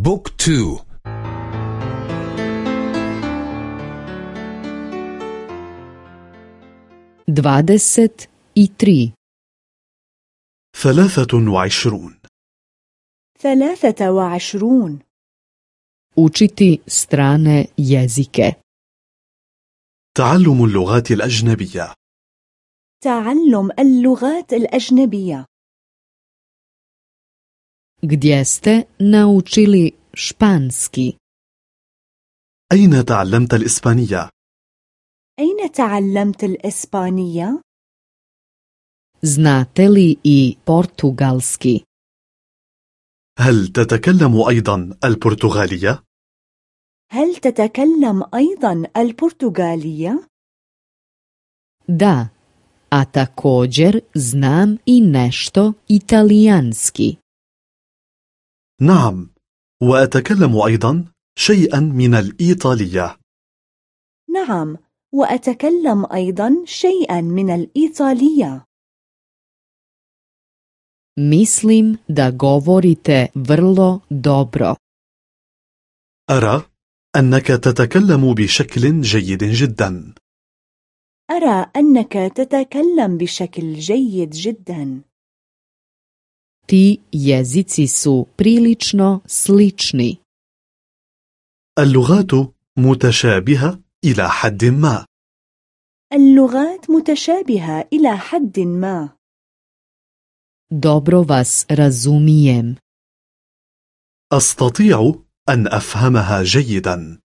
بوك تو. dvadeset i tri ثلاثة وعشرون. ثلاثة وعشرون. Učiti strane jezike. تعلم اللغات الأجنبية. تعلم اللغات الأجنبية. Gdje ste naučili španski أين تعلمت الإسبانية؟ أين تعلمت الإسبانية؟ znate li i portugalski هل تتكلم أيضا البرتغالية؟ هل تتكلم أيضا البرتغالية؟ da a također znam i nešto italijanski نعم وأتكلم أيضا شيئا من الإيطالية. نعم وأتكلم أيضا شيئا من الإيطالية. Mislim da govorite vrlo dobro. أرى أنك تتكلم بشكل جيد جدا. أرى أنك تتكلم بشكل جيد جدا. Ti jezici su prilično slični. اللغات متشابهة إلى حد ما. اللغات متشابهة إلى حد ما. Dobro vas razumijem. أستطيع أن أفهمها جيدا.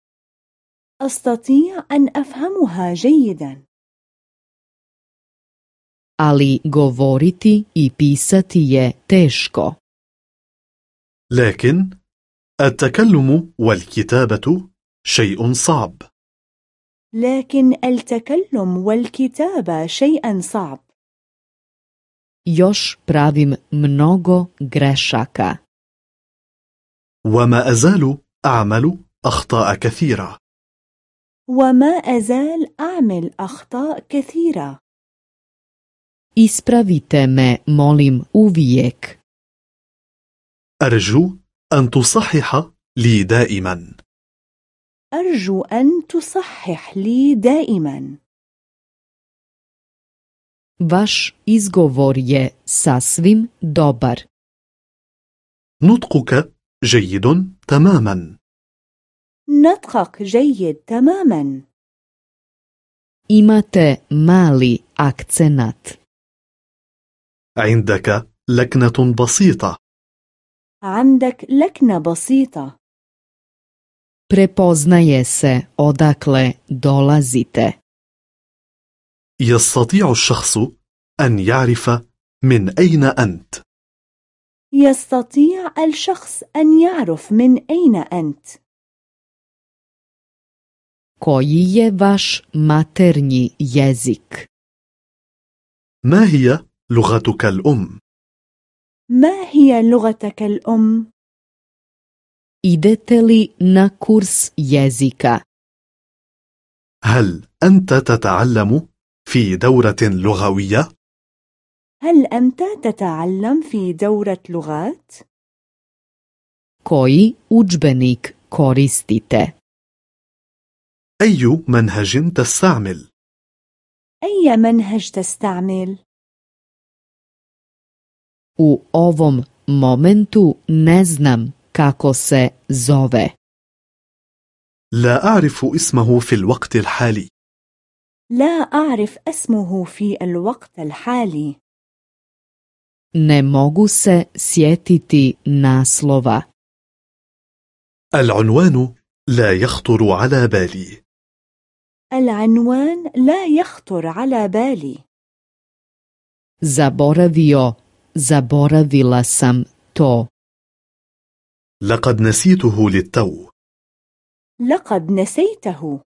أستطيع أن أفهمها جيدا. Ali govoriti i pisati je teško. لكن التكلم والكتابة شيء صعب لكن التكلم والكتابة شيئا صعب još pravim mnogo grešaka. وما أزال أعمل أخطاء كثيرة وما أزال أعمل أخطاء كثيرة ispravite me molim uvijek أرجو أن تصحح لي دائما أرجو أن تصحح لي دائما vaš izgovor je sasvim dobar نطقك جيد تماما نطقك جيد تماما imate mali akcenat عندك لكنة بسيطة. عندك لكنة بسيطة. Prepoznaje se odakle dolazite. يستطيع الشخص أن يعرف من أين أنت. يستطيع الشخص أن يعرف من أين أنت. Koji je vaš maternji jezik? ما هي لغتك الأم؟ ما هي لغتك الأم؟ idete li na kurs jezika هل أنت تتعلم في دورة لغوية؟ هل أنت تتعلم في دورة لغات؟ koji udžbenik koristite أي منهج تستعمل؟ أي منهج تستعمل؟ U ovom momentu ne znam kako se zove. لا أعرف اسمه في الوقت الحالي. لا أعرف اسمه في الوقت الحالي. Ne mogu se sjetiti naslova. العنوان لا يخطر على بالي. العنوان لا يخطر على بالي. Zaboravio zaboravila sam to. لقد نسيته للتو. لقد نسيته.